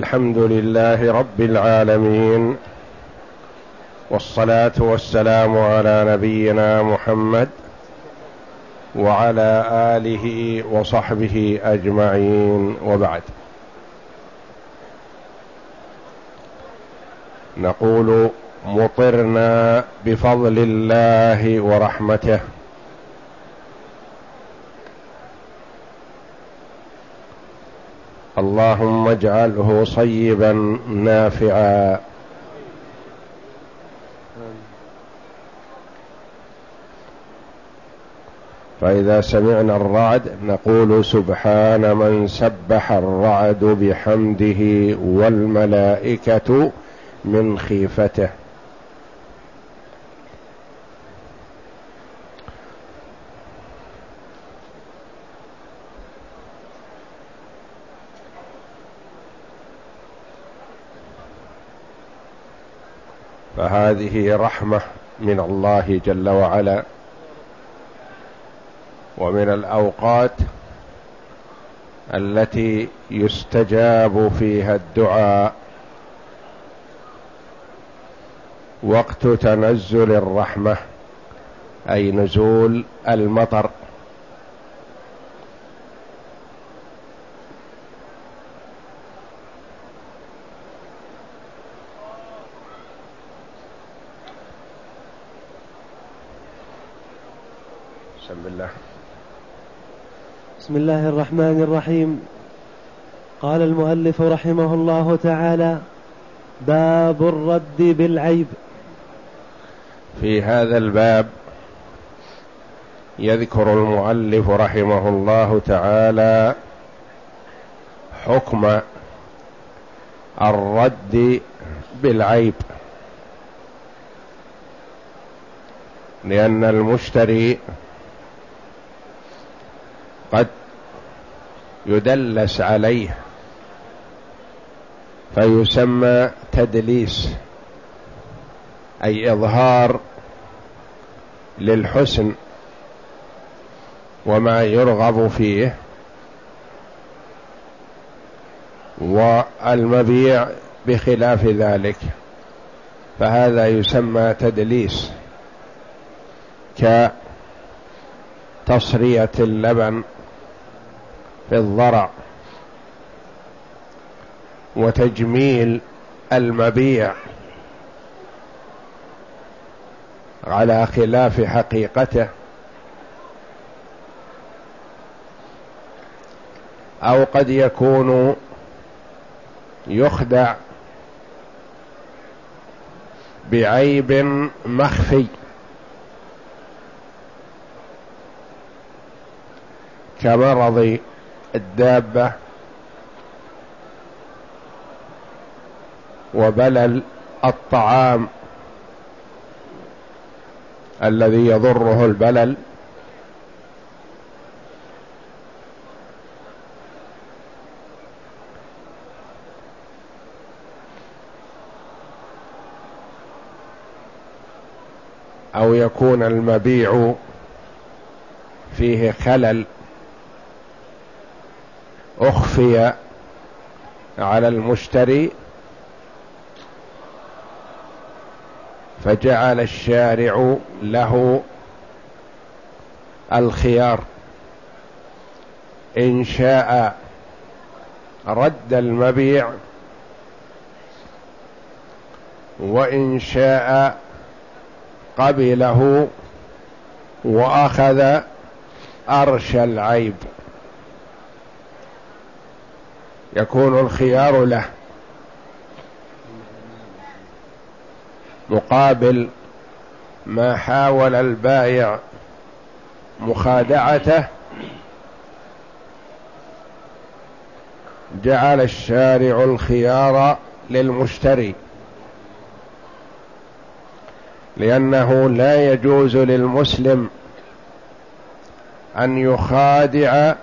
الحمد لله رب العالمين والصلاة والسلام على نبينا محمد وعلى آله وصحبه أجمعين وبعد. نقول مطرنا بفضل الله ورحمته. اللهم اجعله صيبا نافعا. فإذا سمعنا الرعد نقول سبحان من سبح الرعد بحمده والملائكة من خيفته. فهذه رحمة من الله جل وعلا. ومن الأوقات التي يستجاب فيها الدعاء وقت تنزل الرحمة أي نزول المطر بسم الله بسم الله الرحمن الرحيم. قال المؤلف رحمه الله تعالى باب الرد بالعيب. في هذا الباب يذكر المؤلف رحمه الله تعالى حكم الرد بالعيب لأن المشتري قد يدلس عليه فيسمى تدليس أي إظهار للحسن وما يرغب فيه والمبيع بخلاف ذلك فهذا يسمى تدليس كتصرية اللبن في الضرع وتجميل المبيع على خلاف حقيقته أو قد يكون يخدع بعيب مخفي كمرض الدابة وبلل الطعام الذي يضره البلل أو يكون المبيع فيه خلل أخفي على المشتري فجعل الشارع له الخيار. إن شاء رد المبيع وإن شاء قبله وأخذ أرش العيب. يكون الخيار له. مقابل ما حاول البائع مخادعته جعل الشارع الخيار للمشتري. لأنه لا يجوز للمسلم أن يخادع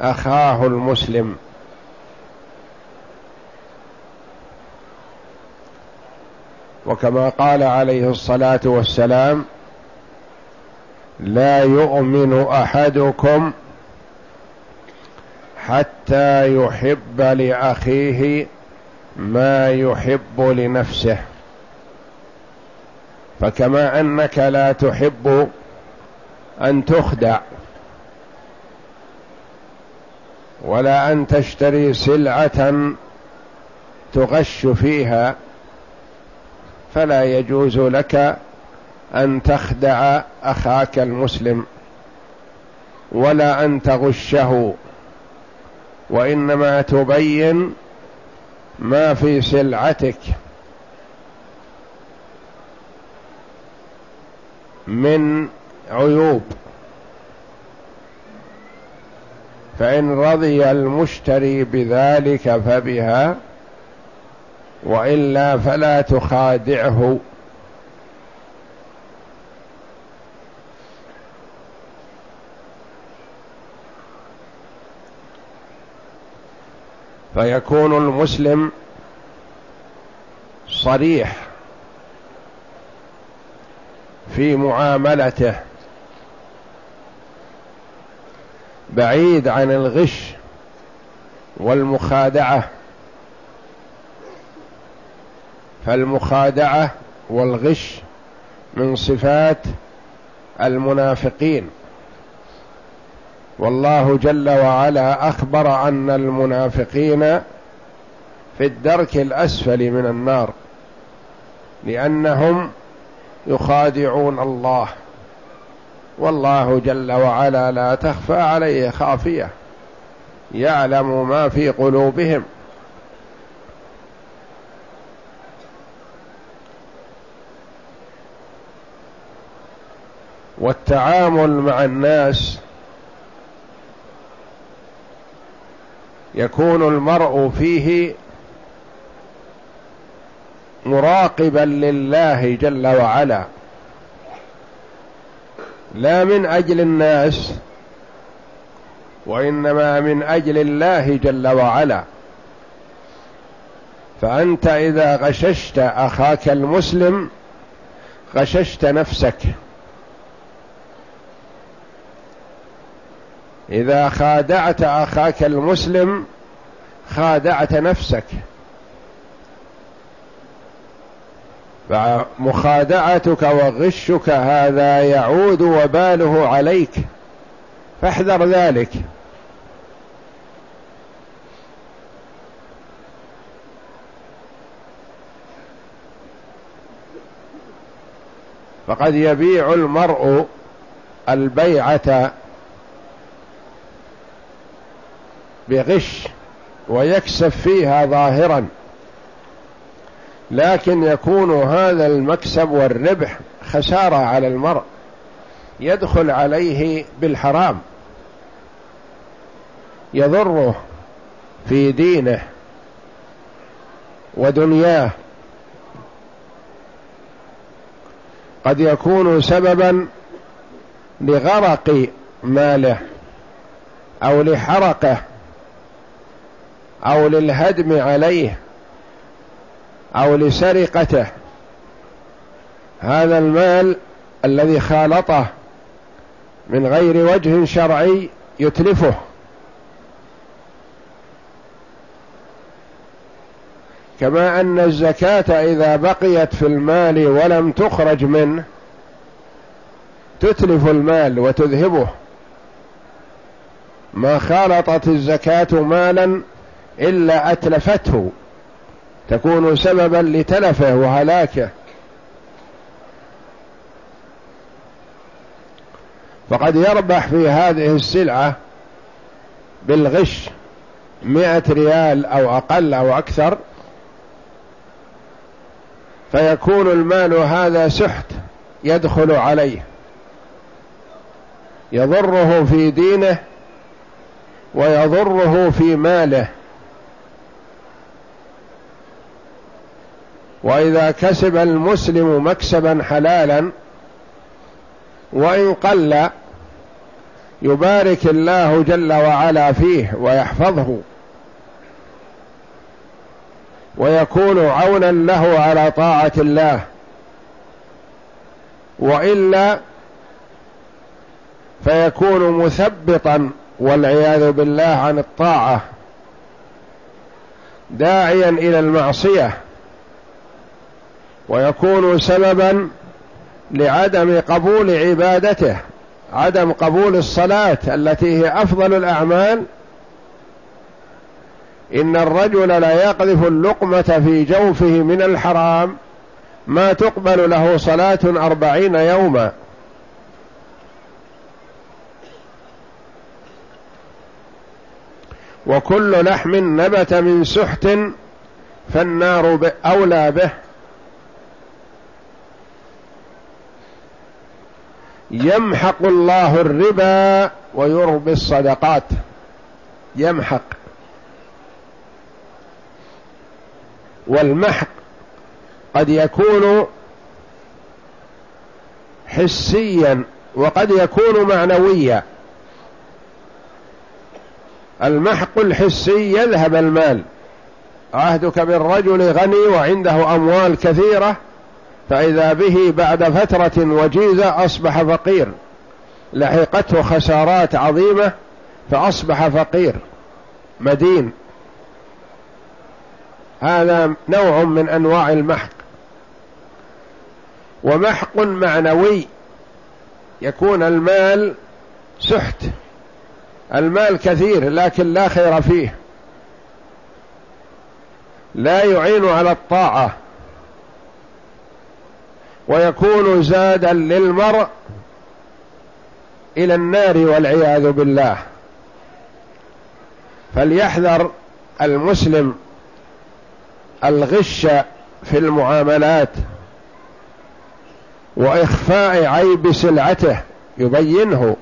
أخاه المسلم. وكما قال عليه الصلاة والسلام لا يؤمن أحدكم حتى يحب لأخيه ما يحب لنفسه. فكما أنك لا تحب أن تخدع ولا أن تشتري سلعة تغش فيها فلا يجوز لك أن تخدع أخاك المسلم ولا أن تغشه وإنما تبين ما في سلعتك من عيوب. فإن رضي المشتري بذلك فبها وإلا فلا تخادعه. فيكون المسلم صريح في معاملته بعيد عن الغش والمخادعة. فالمخادعه والغش من صفات المنافقين. والله جل وعلا أخبر أن المنافقين في الدرك الأسفل من النار لأنهم يخادعون الله. والله جل وعلا لا تخفى عليه خافية يعلم ما في قلوبهم. والتعامل مع الناس يكون المرء فيه مراقبا لله جل وعلا. لا من أجل الناس وإنما من أجل الله جل وعلا. فأنت إذا غششت أخاك المسلم غششت نفسك. إذا خادعت أخاك المسلم خادعت نفسك. فمخادعتك وغشك هذا يعود وباله عليك. فاحذر ذلك. فقد يبيع المرء البيعة بغش ويكسب فيها ظاهرا. لكن يكون هذا المكسب والربح خسارة على المرء يدخل عليه بالحرام يضره في دينه ودنياه. قد يكون سببا لغرق ماله أو لحرقه. أو للهدم عليه أو لسرقته. هذا المال الذي خالطه من غير وجه شرعي يتلفه. كما أن الزكاة إذا بقيت في المال ولم تخرج منه تتلف المال وتذهبه. ما خالطت الزكاة مالا إلا أتلفته. تكون سببا لتلفه وهلاكه. فقد يربح في هذه السلعة بالغش مئة ريال أو أقل أو أكثر. فيكون المال هذا سحت يدخل عليه. يضره في دينه ويضره في ماله. وإذا كسب المسلم مكسبا حلالا وإن قل يبارك الله جل وعلا فيه ويحفظه ويكون عونا له على طاعة الله. وإلا فيكون مثبطا والعياذ بالله عن الطاعة داعيا إلى المعصية. ويكون سببا لعدم قبول عبادته عدم قبول الصلاة التي هي أفضل الأعمال. إن الرجل لا يقذف اللقمة في جوفه من الحرام ما تقبل له صلاة أربعين يوما. وكل لحم نبت من سحت فالنار أولى به. يمحق الله الربا ويربي الصدقات. يمحق. والمحق قد يكون حسيا وقد يكون معنويا. المحق الحسي يذهب المال. عهدك بالرجل غني وعنده أموال كثيرة. فإذا به بعد فترة وجيزة أصبح فقير. لحقته خسارات عظيمة فأصبح فقير. مدين. هذا نوع من أنواع المحق. ومحق معنوي. يكون المال سحت. المال كثير لكن لا خير فيه. لا يعين على الطاعة. ويكون زادا للمرء إلى النار والعياذ بالله. فليحذر المسلم الغش في المعاملات وإخفاء عيب سلعته يبينه.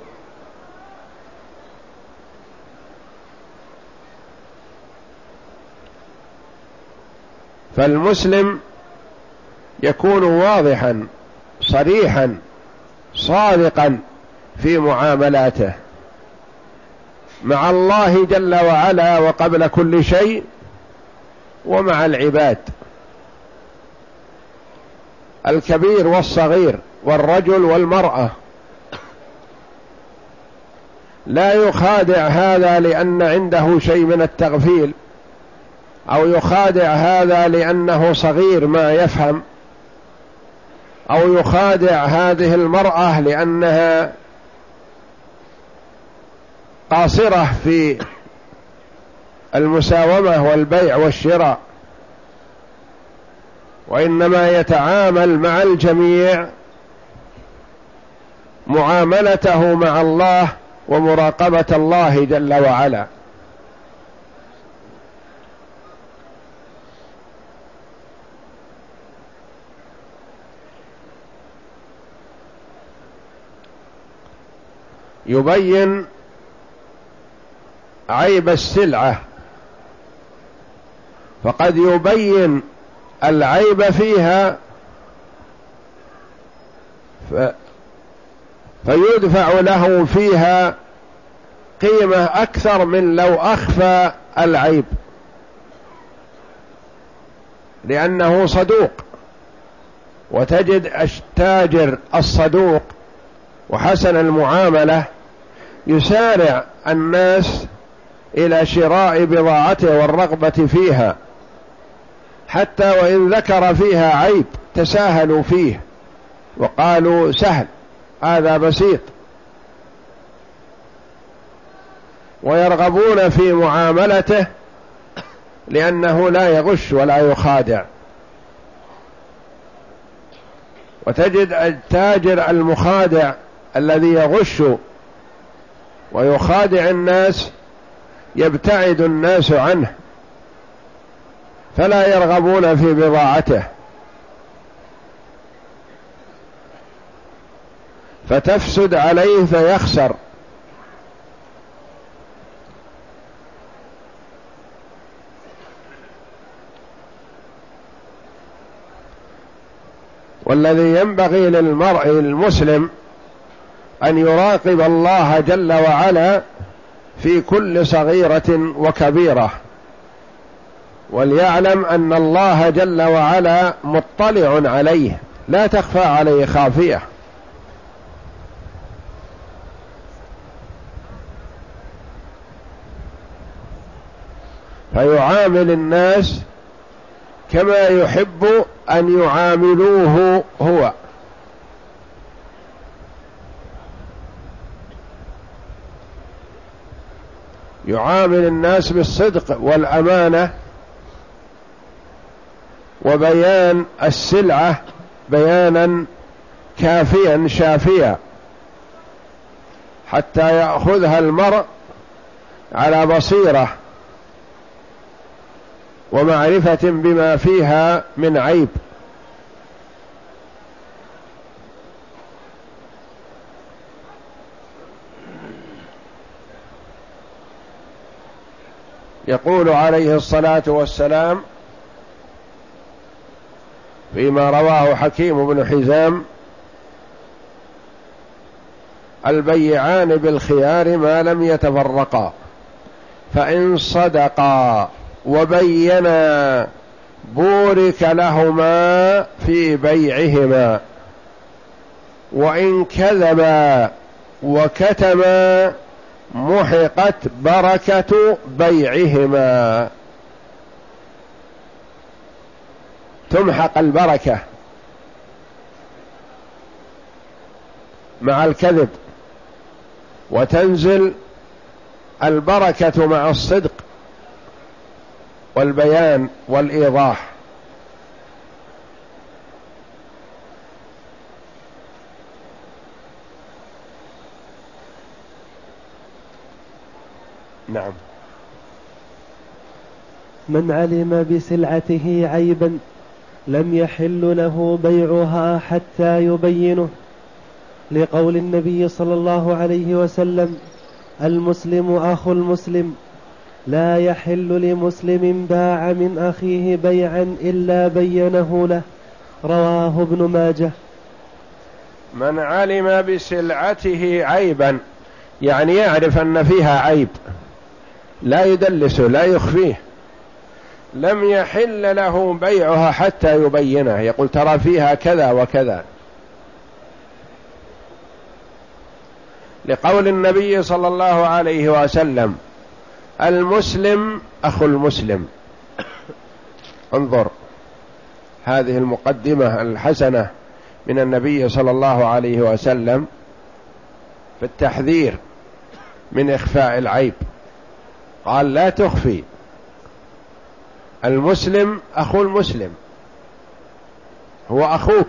فالمسلم يكون واضحا صريحا صادقا في معاملاته. مع الله جل وعلا وقبل كل شيء ومع العباد. الكبير والصغير والرجل والمرأة. لا يخادع هذا لأن عنده شيء من التغفيل أو يخادع هذا لأنه صغير ما يفهم. أو يخادع هذه المرأة لأنها قاصرة في المساومة والبيع والشراء وإنما يتعامل مع الجميع معاملته مع الله ومراقبة الله جل وعلا. يبين عيب السلعة. فقد يبين العيب فيها ف فيدفع له فيها قيمة أكثر من لو أخفى العيب. لأنه صدوق. وتجد التاجر الصدوق وحسن المعاملة يسارع الناس إلى شراء بضاعته والرغبة فيها حتى وإن ذكر فيها عيب تساهلوا فيه وقالوا سهل هذا بسيط. ويرغبون في معاملته لأنه لا يغش ولا يخادع. وتجد التاجر المخادع الذي يغش ويخادع الناس يبتعد الناس عنه فلا يرغبون في بضاعته. فتفسد عليه فيخسر. والذي ينبغي للمرء المسلم أن يراقب الله جل وعلا في كل صغيرة وكبيرة وليعلم أن الله جل وعلا مطلع عليه لا تخفى عليه خافية. فيعامل الناس كما يحب أن يعاملوه هو. يعامل الناس بالصدق والأمانة وبيان السلعة بيانا كافيا شافيا حتى يأخذها المرء على بصيرة ومعرفة بما فيها من عيب. يقول عليه الصلاة والسلام فيما رواه حكيم بن حزام البيعان بالخيار ما لم يتفرقا فإن صدقا وبينا بورك لهما في بيعهما وإن كذبا وكتما محقت بركة بيعهما. تمحق البركة مع الكذب وتنزل البركة مع الصدق والبيان والإيضاح. نعم. من علم بسلعته عيبا لم يحل له بيعها حتى يبينه. لقول النبي صلى الله عليه وسلم المسلم أخو المسلم لا يحل لمسلم باع من أخيه بيعا إلا بينه له. رواه ابن ماجه. من علم بسلعته عيبا يعني يعرف أن فيها عيب. لا يدلسه لا يخفيه. لم يحل له بيعها حتى يبينه. يقول ترى فيها كذا وكذا. لقول النبي صلى الله عليه وسلم المسلم أخو المسلم. انظر هذه المقدمة الحسنة من النبي صلى الله عليه وسلم في التحذير من إخفاء العيب. قال لا تخفي. المسلم أخو المسلم. هو أخوك.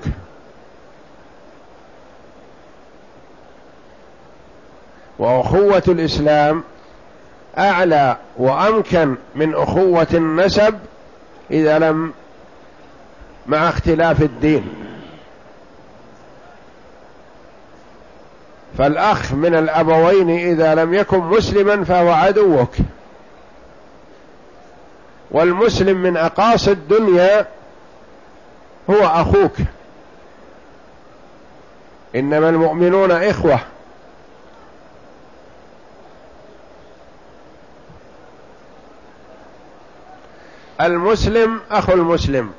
وأخوة الإسلام أعلى وأمكن من أخوة النسب إذا لم مع اختلاف الدين. فالأخ من الأبوين إذا لم يكن مسلما فهو عدوك. والمسلم من أقاصي الدنيا هو أخوك. إنما المؤمنون إخوة. المسلم أخو المسلم.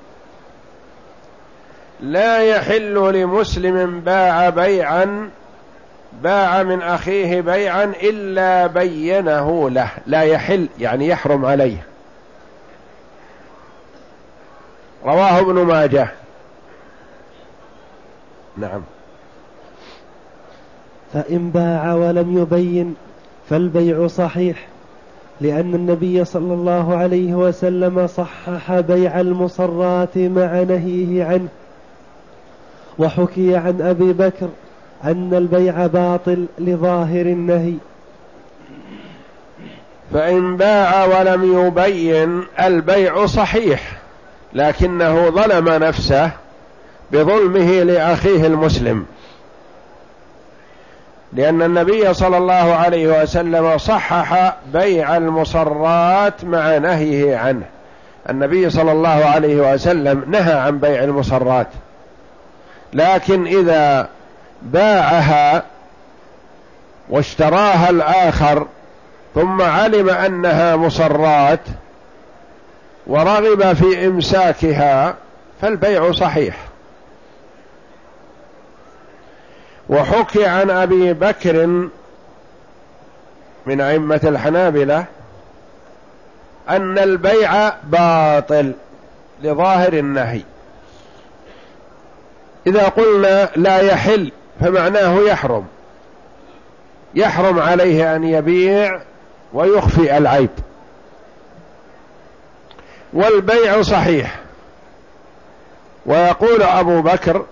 لا يحل لمسلم باع بيعا باع من أخيه بيعا إلا بينه له. لا يحل يعني يحرم عليه. رواه ابن ماجه. نعم. فإن باع ولم يبين فالبيع صحيح لأن النبي صلى الله عليه وسلم صحح بيع المصرات مع نهيه عنه. وحكي عن أبي بكر أن البيع باطل لظاهر النهي. فإن باع ولم يبين البيع صحيح. لكنه ظلم نفسه بظلمه لأخيه المسلم. لأن النبي صلى الله عليه وسلم صحح بيع المصرات مع نهيه عنه. النبي صلى الله عليه وسلم نهى عن بيع المصرات. لكن إذا باعها واشتراها الآخر ثم علم أنها مصرات ورغب في إمساكها فالبيع صحيح. وحكي عن أبي بكر من أئمة الحنابلة أن البيع باطل لظاهر النهي. إذا قلنا لا يحل فمعناه يحرم. يحرم عليه أن يبيع ويخفي العيب. والبيع صحيح. ويقول أبو بكر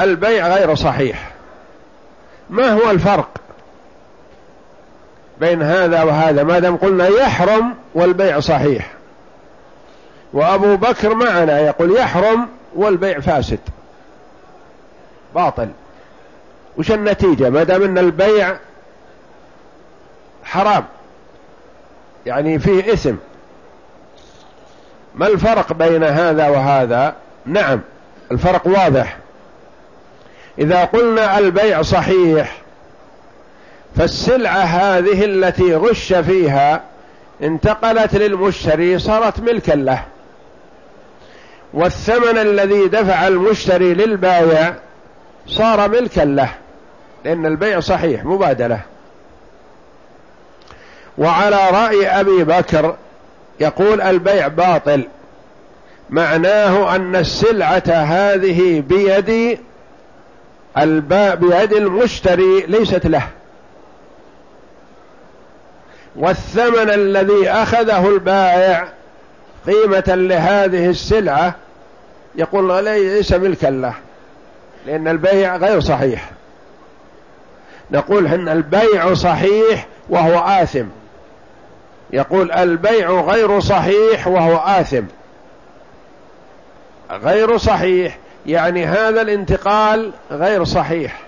البيع غير صحيح. ما هو الفرق بين هذا وهذا؟ ما دام قلنا يحرم والبيع صحيح. وأبو بكر معنا يقول يحرم والبيع فاسد. باطل. وش النتيجة؟ ما دام إن البيع حرام. يعني فيه اسم ما الفرق بين هذا وهذا؟ نعم الفرق واضح. إذا قلنا البيع صحيح فالسلعة هذه التي غش فيها انتقلت للمشتري صارت ملكا له. والثمن الذي دفع المشتري للبائع صار ملكا له لأن البيع صحيح مبادلة. وعلى رأي أبي بكر يقول البيع باطل. معناه أن السلعة هذه بيد بيد المشتري ليست له. والثمن الذي أخذه البائع قيمة لهذه السلعة يقول ليس ملكا له لأن البيع غير صحيح. نقول إن البيع صحيح وهو آثم. يقول البيع غير صحيح وهو آثم. غير صحيح يعني هذا الانتقال غير صحيح.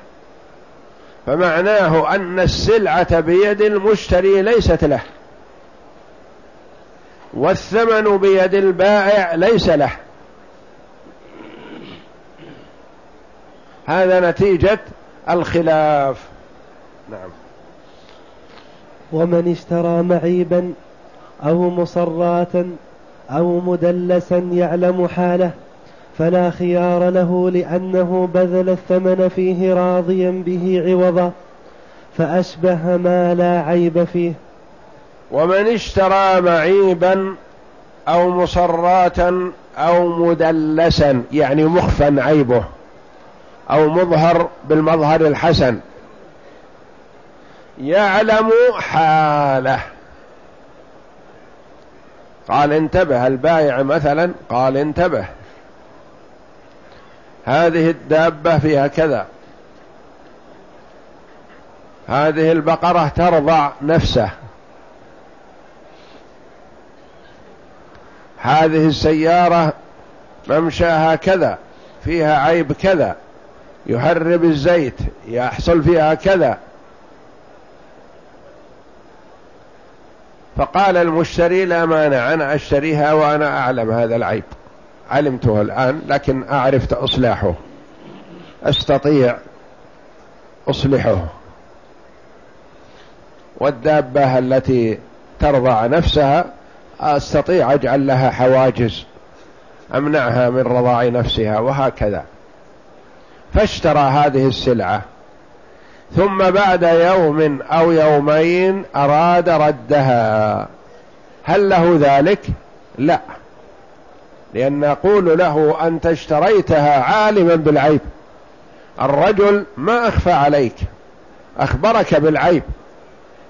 فمعناه أن السلعة بيد المشتري ليست له. والثمن بيد البائع ليس له. هذا نتيجة الخلاف. نعم. ومن اشترى معيبا أو مصراتا أو مدلسا يعلم حاله فلا خيار له لأنه بذل الثمن فيه راضيا به عوضا فأشبه ما لا عيب فيه. ومن اشترى معيبا أو مصراتا أو مدلسا يعني مخفا عيبه أو مظهر بالمظهر الحسن. يعلم حاله. قال انتبه البائع مثلا قال انتبه. هذه الدابة فيها كذا. هذه البقرة ترضع نفسه. هذه السيارة ممشاها كذا فيها عيب كذا. يهرب الزيت يحصل فيها كذا. فقال المشتري لا مانع أنا أشتريها وأنا أعلم هذا العيب. علمته الآن لكن أعرف إصلاحه. أستطيع أصلحه. والدابة التي ترضع نفسها أستطيع أجعل لها حواجز أمنعها من رضاع نفسها وهكذا. فاشترى هذه السلعة. ثم بعد يوم أو يومين أراد ردها. هل له ذلك؟ لا. لأن نقول له أنت اشتريتها عالما بالعيب. الرجل ما أخفى عليك. أخبرك بالعيب.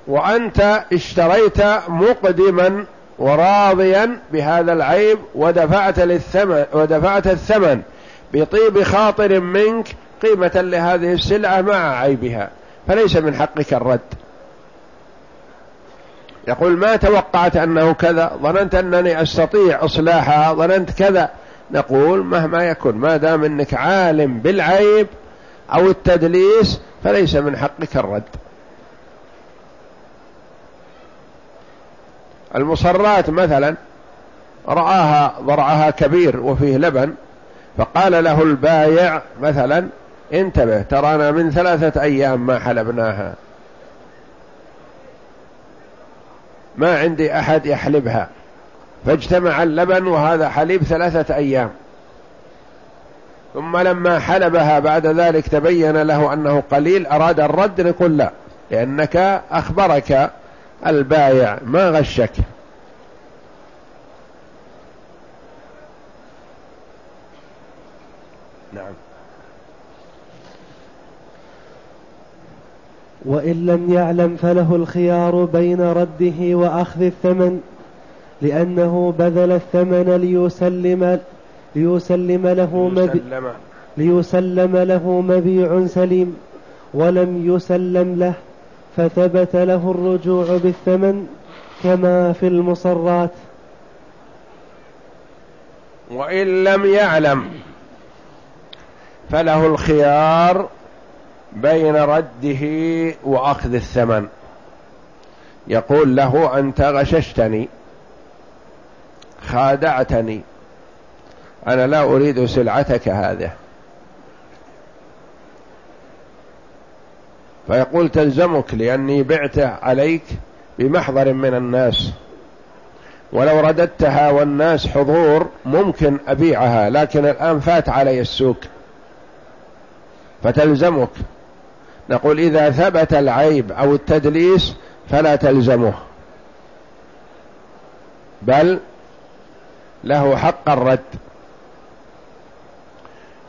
وأنت اشتريت مقدما وراضيا بهذا العيب ودفعت للثمن ودفعت الثمن بطيب خاطر منك قيمة لهذه السلعة مع عيبها فليس من حقك الرد. يقول ما توقعت أنه كذا؟ ظننت أنني أستطيع إصلاحها ظننت كذا. نقول مهما يكن ما دام أنك عالم بالعيب أو التدليس فليس من حقك الرد. المصرات مثلا رآها ضرعها كبير وفيه لبن فقال له البايع مثلا انتبه ترانا من ثلاثة أيام ما حلبناها. ما عندي أحد يحلبها. فاجتمع اللبن وهذا حليب ثلاثة أيام. ثم لما حلبها بعد ذلك تبين له أنه قليل أراد الرد نقول لا لأنك أخبرك البايع ما غشك. نعم. وإن لم يعلم فله الخيار بين رده وأخذ الثمن لأنه بذل الثمن ليسلم ليسلم له مبيع ليسلم له مبيع سليم. ولم يسلم له فثبت له الرجوع بالثمن كما في المصرات. وإن لم يعلم فله الخيار بين رده وأخذ الثمن. يقول له أنت غششتني خادعتني أنا لا أريد سلعتك هذه. فيقول تلزمك لأني بعت عليك بمحضر من الناس. ولو رددتها والناس حضور ممكن أبيعها لكن الآن فات علي السوق. فتلزمك نقول إذا ثبت العيب أو التدليس فلا تلزمه. بل له حق الرد.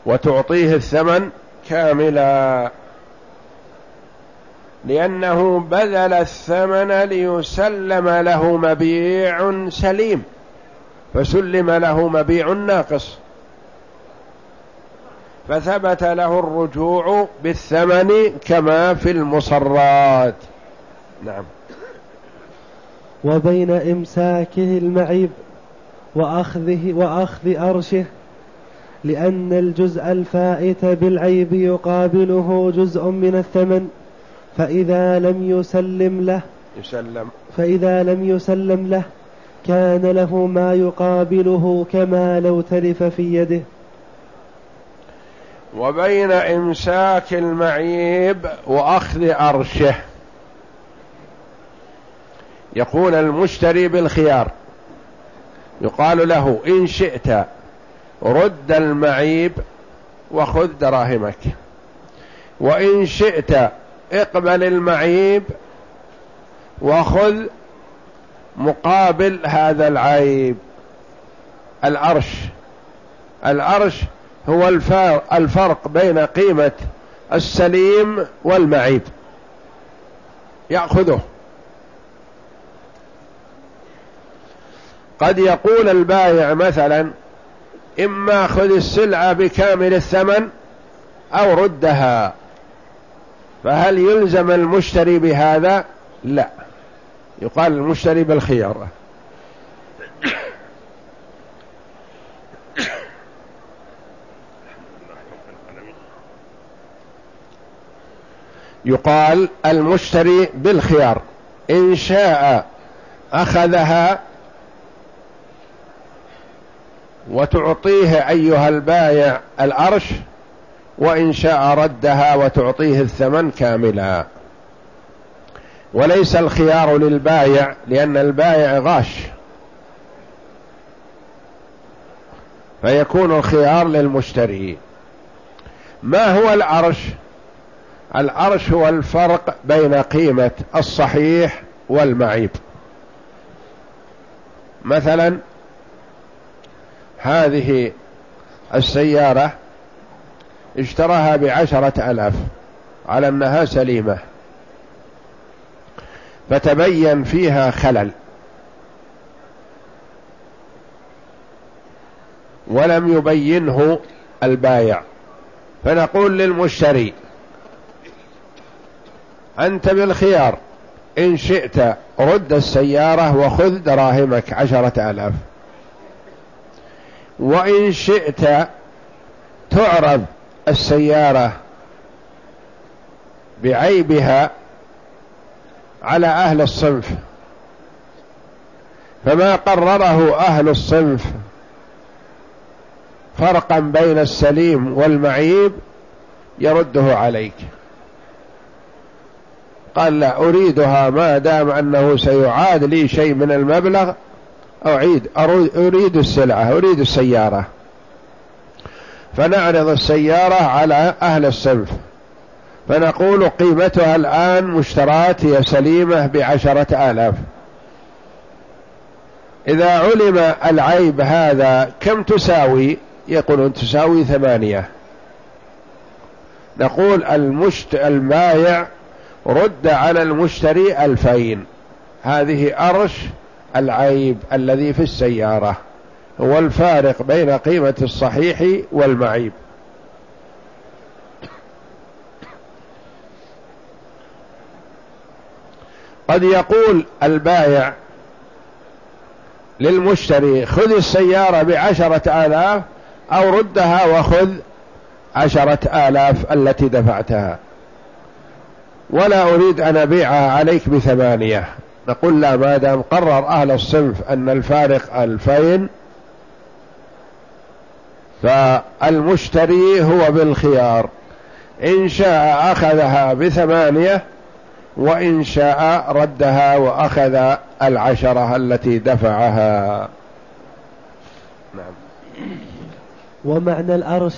وتعطيه الثمن كاملا. لأنه بذل الثمن ليسلم له مبيع سليم. فسلم له مبيع ناقص. فثبت له الرجوع بالثمن كما في المصرات. نعم. وبين إمساكه المعيب وأخذه وأخذ أرشه لأن الجزء الفائت بالعيب يقابله جزء من الثمن فإذا لم يسلم له يسلم. فإذا لم يسلم له كان له ما يقابله كما لو تلف في يده. وبين إمساك المعيب وأخذ أرشه. يقول المشتري بالخيار يقال له إن شئت رد المعيب وخذ دراهمك وإن شئت اقبل المعيب وخذ مقابل هذا العيب. العرش العرش هو الفرق بين قيمة السليم والمعيب. يأخذه. قد يقول البائع مثلا إما خذ السلعة بكامل الثمن أو ردها. فهل يلزم المشتري بهذا؟ لا. يقال المشتري بالخيار. يقال المشتري بالخيار. إن شاء أخذها وتعطيه أيها البايع الأرش وإن شاء ردها وتعطيه الثمن كاملا. وليس الخيار للبايع لأن البايع غاش. فيكون الخيار للمشتري. ما هو العرش؟ العرش هو الفرق بين قيمة الصحيح والمعيب. مثلا هذه السيارة اشتراها بعشرة ألاف على أنها سليمة فتبين فيها خلل ولم يبينه البايع. فنقول للمشتري أنت بالخيار. إن شئت رد السيارة وخذ دراهمك عشرة آلاف. وإن شئت تعرض السيارة بعيبها على أهل الصنف. فما قرره أهل الصنف فرقا بين السليم والمعيب يرده عليك. قال لا أريدها ما دام أنه سيعاد لي شيء من المبلغ أعيد أريد السلعة أريد السيارة. فنعرض السيارة على أهل الصنف فنقول قيمتها الآن مشترات هي سليمة بعشرة آلاف. إذا علم العيب هذا كم تساوي؟ يقولون تساوي ثمانية. نقول المشت البايع رد على المشتري ألفين. هذه أرش العيب الذي في السيارة هو الفارق بين قيمة الصحيح والمعيب. قد يقول البايع للمشتري خذ السيارة بعشرة آلاف أو ردها وخذ عشرة آلاف التي دفعتها. ولا أريد أن أبيعها عليك بثمانية. نقول لا ما دام قرر أهل الصنف أن الفارق ألفين فالمشتري هو بالخيار. إن شاء أخذها بثمانية وإن شاء ردها وأخذ العشرة التي دفعها. نعم. ومعنى الأرش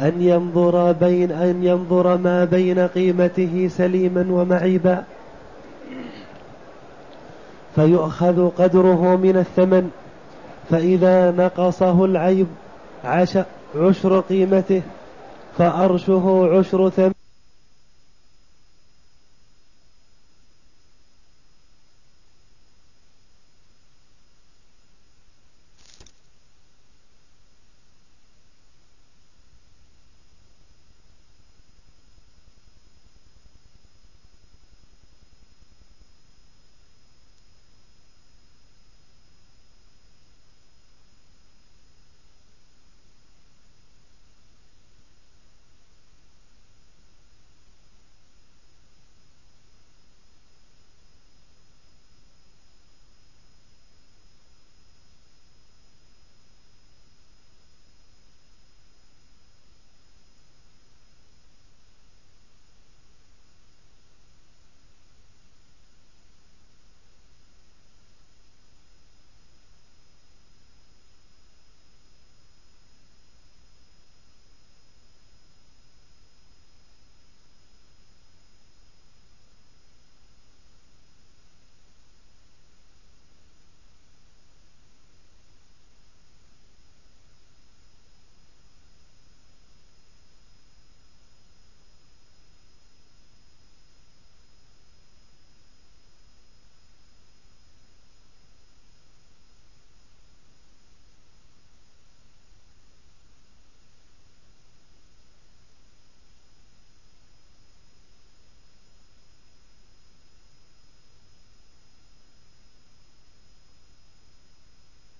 أن ينظر بين أن ينظر ما بين قيمته سليما ومعيبا. فيؤخذ قدره من الثمن. فإذا نقصه العيب عشر قيمته فأرشه عشر ثمن.